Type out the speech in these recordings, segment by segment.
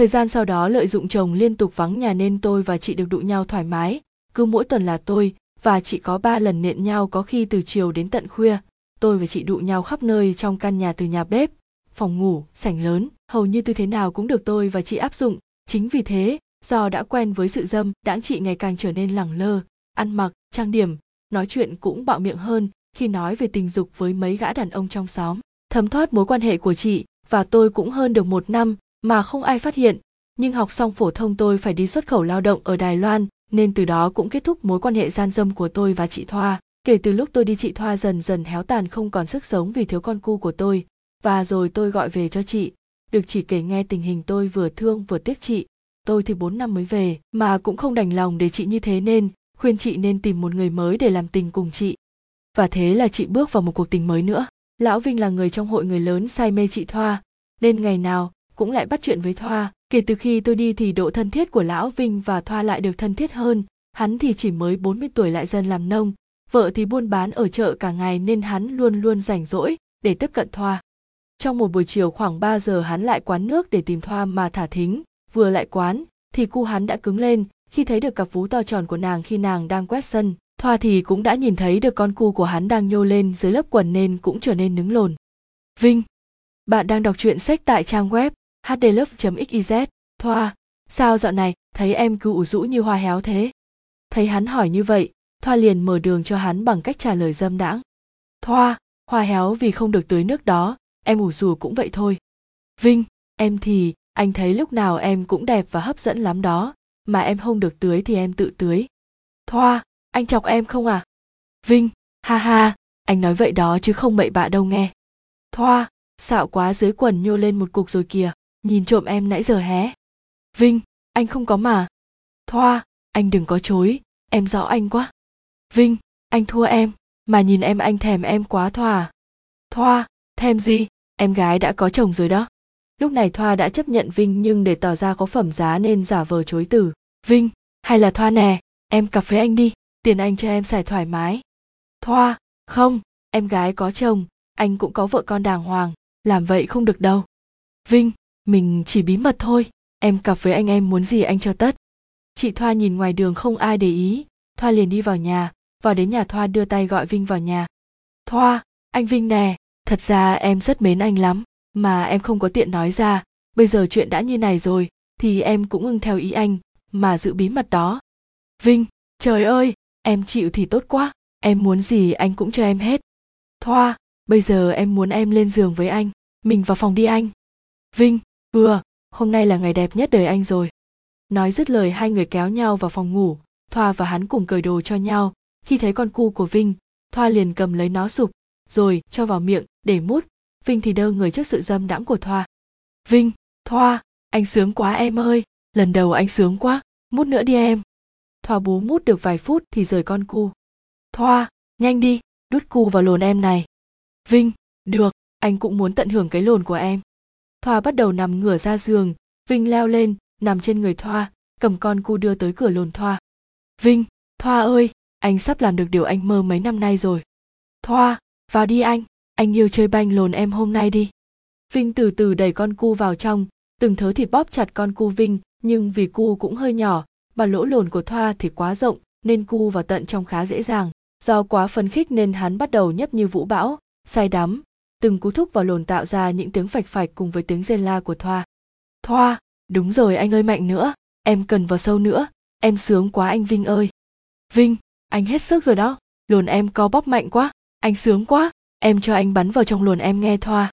thời gian sau đó lợi dụng chồng liên tục vắng nhà nên tôi và chị được đụ nhau thoải mái. Cứ mỗi tuần là tôi và chị có ba lần nện nhau có khi từ chiều đến tận khuya. Tôi và chị đụ nhau khắp nơi trong căn nhà từ nhà bếp, phòng ngủ, sảnh lớn. Hầu như tư thế nào cũng được tôi và chị áp dụng. Chính vì thế, do đã quen với sự dâm, đãng chị ngày càng trở nên lẳng lơ, ăn mặc, trang điểm, nói chuyện cũng bạo miệng hơn khi nói về tình dục với mấy gã đàn ông trong xóm. Thấm thoát mối quan hệ của chị và tôi cũng hơn được một năm mà không ai phát hiện. Nhưng học xong phổ thông tôi phải đi xuất khẩu lao động ở đài loan, nên từ đó cũng kết thúc mối quan hệ gian dâm của tôi và chị thoa. Kể từ lúc tôi đi chị thoa dần dần héo tàn không còn sức sống vì thiếu con cu của tôi, và rồi tôi gọi về cho chị. Được chỉ kể nghe tình hình tôi vừa thương vừa tiếc chị. Tôi thì bốn năm mới về, mà cũng không đành lòng để chị như thế nên, khuyên chị nên tìm một người mới để làm tình cùng chị. Và thế là chị bước vào một cuộc tình mới nữa. Lão vinh là người trong hội người lớn say mê chị thoa. Nên ngày nào cũng lại bắt chuyện với thoa. Kể từ khi tôi đi thì độ thân thiết của lão vinh và thoa lại được thân thiết hơn. Hắn thì chỉ mới 40 tuổi lại dân làm nông. Vợ thì buôn bán ở chợ cả ngày nên hắn luôn luôn rảnh rỗi để tiếp cận thoa. Trong một buổi chiều khoảng 3 giờ hắn lại quán nước để tìm thoa mà thả thính. Vừa lại quán, thì cu hắn đã cứng lên. Khi thấy được cặp vú to tròn của nàng khi nàng đang quét sân, thoa thì cũng đã nhìn thấy được con cu của hắn đang nhô lên dưới lớp quần nên cũng trở nên nứng lồn. Vinh, bạn đang đọc truyện sách tại trang web hdlove.xyz thoa, sao dạo này thấy em cứ ủ rũ như hoa héo thế? Thấy hắn hỏi như vậy, thoa liền mở đường cho hắn bằng cách trả lời dâm đãng. Thoa, hoa héo vì không được tưới nước đó, em ủ rù cũng vậy thôi. Vinh, em thì, anh thấy lúc nào em cũng đẹp và hấp dẫn lắm đó, mà em không được tưới thì em tự tưới. Thoa, anh chọc em không à? Vinh, ha ha, anh nói vậy đó chứ không bậy bạ đâu nghe. Thoa, xạo quá dưới quần nhô lên một cục rồi kìa nhìn trộm em nãy giờ hé. Vinh, anh không có mà. Thoa, anh đừng có chối. Em rõ anh quá. Vinh, anh thua em. Mà nhìn em, anh thèm em quá thoa à. thoa, thèm gì? Em gái đã có chồng rồi đó. Lúc này thoa đã chấp nhận vinh nhưng để tỏ ra có phẩm giá nên giả vờ chối từ. Vinh, hay là thoa nè, em cặp với anh đi. Tiền anh cho em xài thoải mái. Thoa, không, em gái có chồng. Anh cũng có vợ con đàng hoàng. Làm vậy không được đâu. Vinh mình chỉ bí mật thôi. Em cặp với anh em muốn gì anh cho tất. Chị thoa nhìn ngoài đường không ai để ý. Thoa liền đi vào nhà. Vào đến nhà thoa đưa tay gọi vinh vào nhà. Thoa, anh vinh nè. Thật ra em rất mến anh lắm, mà em không có tiện nói ra. Bây giờ chuyện đã như này rồi, thì em cũng ưng theo ý anh, mà giữ bí mật đó. Vinh, trời ơi, em chịu thì tốt quá. Em muốn gì anh cũng cho em hết. Thoa, bây giờ em muốn em lên giường với anh. Mình vào phòng đi anh. Vinh vừa hôm nay là ngày đẹp nhất đời anh rồi. Nói dứt lời, hai người kéo nhau vào phòng ngủ, thoa và hắn cùng cởi đồ cho nhau. Khi thấy con cu của vinh, thoa liền cầm lấy nó sụp, rồi cho vào miệng để mút. Vinh thì đơ người trước sự dâm đãng của thoa. Vinh, thoa, anh sướng quá em ơi, lần đầu anh sướng quá, mút nữa đi em. Thoa bú mút được vài phút thì rời con cu. Thoa, nhanh đi, đút cu vào lồn em này. Vinh, được, anh cũng muốn tận hưởng cái lồn của em thoa bắt đầu nằm ngửa ra giường, vinh leo lên, nằm trên người thoa, cầm con cu đưa tới cửa lồn thoa. Vinh, thoa ơi, anh sắp làm được điều anh mơ mấy năm nay rồi. Thoa, vào đi anh anh yêu chơi banh lồn em hôm nay đi. Vinh từ từ đẩy con cu vào trong, từng thớ thịt bóp chặt con cu vinh, nhưng vì cu cũng hơi nhỏ, mà lỗ lồn của thoa thì quá rộng, nên cu vào tận trong khá dễ dàng. Do quá phấn khích nên hắn bắt đầu nhấp như vũ bão, say đắm từng cú thúc vào lồn tạo ra những tiếng phạch phạch cùng với tiếng rên la của thoa. Thoa, đúng rồi anh ơi mạnh nữa, em cần vào sâu nữa, em sướng quá anh vinh ơi. Vinh, anh hết sức rồi đó, lồn em co bóp mạnh quá, anh sướng quá, em cho anh bắn vào trong lồn em nghe thoa.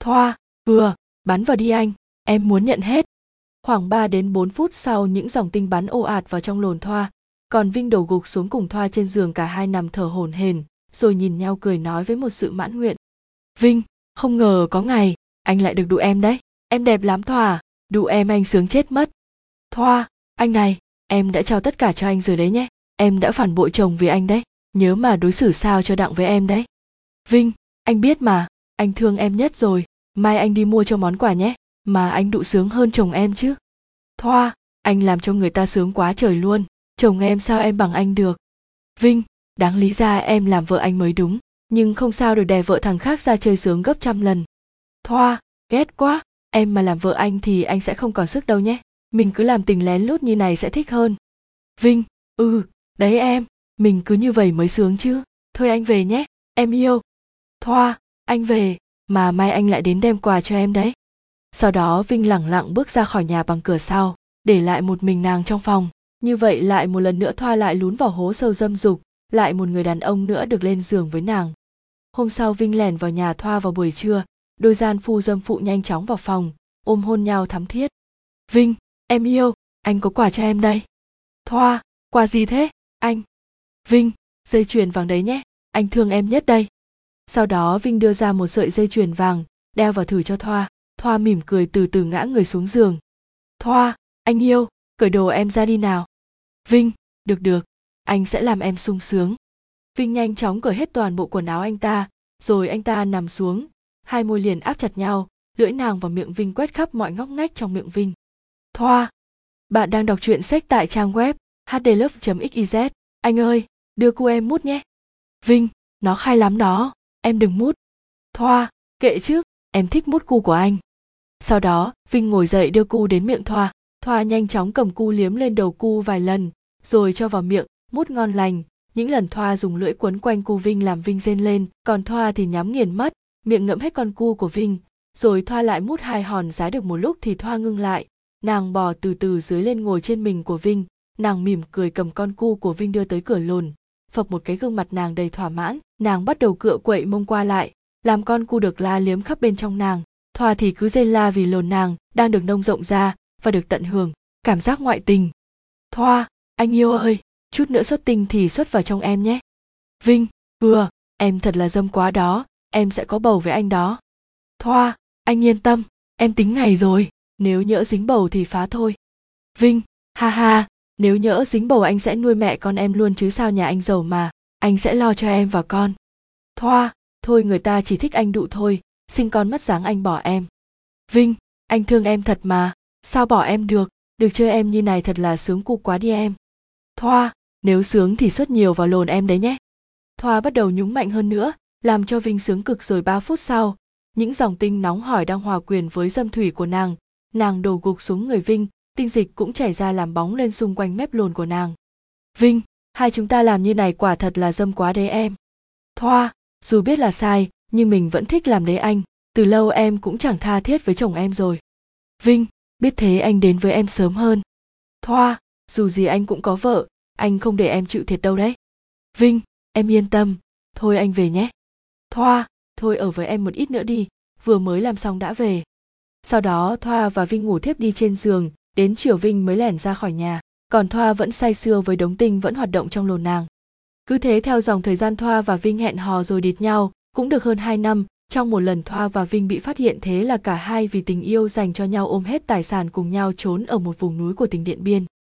Thoa vừa bắn vào đi anh, em muốn nhận hết. Khoảng 3 đến 4 phút sau những dòng tinh bắn ồ ạt vào trong lồn thoa, còn vinh đổ gục xuống cùng thoa trên giường cả hai nằm thở hổn hển, rồi nhìn nhau cười nói với một sự mãn nguyện vinh, không ngờ có ngày, anh lại được đụ em đấy. Em đẹp lắm thoa đụ em anh sướng chết mất. Thoa, anh này, em đã trao tất cả cho anh rồi đấy nhé. Em đã phản bội chồng vì anh đấy. Nhớ mà đối xử sao cho đặng với em đấy. Vinh, anh biết mà, anh thương em nhất rồi. Mai anh đi mua cho món quà nhé, mà anh đụ sướng hơn chồng em chứ. Thoa, anh làm cho người ta sướng quá trời luôn. Chồng em sao em bằng anh được? Vinh, đáng lý ra em làm vợ anh mới đúng nhưng không sao được đè vợ thằng khác ra chơi sướng gấp trăm lần. Thoa, ghét quá. Em mà làm vợ anh thì anh sẽ không còn sức đâu nhé. Mình cứ làm tình lén lút như này sẽ thích hơn. Vinh ừ đấy em. Mình cứ như vậy mới sướng chứ. Thôi anh về nhé. Em yêu. Thoa, anh về. Mà mai anh lại đến đem quà cho em đấy. Sau đó vinh lẳng lặng bước ra khỏi nhà bằng cửa sau, để lại một mình nàng trong phòng. Như vậy lại một lần nữa thoa lại lún vào hố sâu dâm dục, lại một người đàn ông nữa được lên giường với nàng hôm sau vinh lẻn vào nhà thoa vào buổi trưa, đôi gian phu dâm phụ nhanh chóng vào phòng, ôm hôn nhau thắm thiết. Vinh, em yêu, anh có quà cho em đây. Thoa, quà gì thế, anh? Vinh, dây chuyền vàng đấy nhé, anh thương em nhất đây. Sau đó vinh đưa ra một sợi dây chuyền vàng, đeo vào thử cho thoa. Thoa mỉm cười từ từ ngã người xuống giường. Thoa, anh yêu, cởi đồ em ra đi nào. Vinh, được được, anh sẽ làm em sung sướng vinh nhanh chóng cởi hết toàn bộ quần áo anh ta, rồi anh ta nằm xuống, hai môi liền áp chặt nhau, lưỡi nàng vào miệng vinh quét khắp mọi ngóc ngách trong miệng vinh. Thoa! Bạn đang đọc truyện sách tại trang web hdlove xyz anh ơi, đưa cô em mút nhé. Vinh, nó khai lắm đó, em đừng mút. Thoa, kệ chứ, em thích mút cu của anh. Sau đó, vinh ngồi dậy đưa cu đến miệng thoa. Thoa nhanh chóng cầm cu liếm lên đầu cu vài lần, rồi cho vào miệng, mút ngon lành những lần thoa dùng lưỡi quấn quanh cu vinh làm vinh rên lên, còn thoa thì nhắm nghiền mắt, miệng ngậm hết con cu của vinh, rồi thoa lại mút hai hòn giá được một lúc thì thoa ngưng lại. Nàng bò từ từ dưới lên ngồi trên mình của vinh, nàng mỉm cười cầm con cu của vinh đưa tới cửa lồn. Phập một cái gương mặt nàng đầy thỏa mãn, nàng bắt đầu cựa quậy mông qua lại, làm con cu được la liếm khắp bên trong nàng. Thoa thì cứ rên la vì lồn nàng đang được nông rộng ra và được tận hưởng cảm giác ngoại tình. Thoa, anh yêu ơi! Chút nữa xuất tinh thì xuất vào trong em nhé. Vinh, vừa, em thật là dâm quá đó, em sẽ có bầu với anh đó. Thoa, anh yên tâm, em tính ngày rồi, nếu nhỡ dính bầu thì phá thôi. Vinh, ha ha, nếu nhỡ dính bầu anh sẽ nuôi mẹ con em luôn chứ sao nhà anh giàu mà, anh sẽ lo cho em và con. Thoa, thôi người ta chỉ thích anh đụ thôi, sinh con mất dáng anh bỏ em. Vinh, anh thương em thật mà, sao bỏ em được được chơi em như này thật là sướng cu quá đi em. Thoa nếu sướng thì xuất nhiều vào lồn em đấy nhé. Thoa bắt đầu nhúng mạnh hơn nữa, làm cho vinh sướng cực rồi ba phút sau. Những dòng tinh nóng hỏi đang hòa quyền với dâm thủy của nàng. Nàng đổ gục xuống người vinh, tinh dịch cũng chảy ra làm bóng lên xung quanh mép lồn của nàng. Vinh, hai chúng ta làm như này quả thật là dâm quá đấy em. Thoa, dù biết là sai, nhưng mình vẫn thích làm đấy anh. Từ lâu em cũng chẳng tha thiết với chồng em rồi. Vinh, biết thế anh đến với em sớm hơn. Thoa, dù gì anh cũng có vợ anh không để em chịu thiệt đâu đấy. Vinh, em yên tâm. Thôi anh về nhé. Thoa, thôi ở với em một ít nữa đi. Vừa mới làm xong đã về. Sau đó thoa và vinh ngủ thiếp đi trên giường. Đến chiều vinh mới lẻn ra khỏi nhà. Còn thoa vẫn say sưa với đống tinh vẫn hoạt động trong lồn nàng. Cứ thế theo dòng thời gian thoa và vinh hẹn hò rồi địt nhau, cũng được hơn hai năm, trong một lần thoa và vinh bị phát hiện thế là cả hai vì tình yêu dành cho nhau ôm hết tài sản cùng nhau trốn ở một vùng núi của tỉnh điện biên.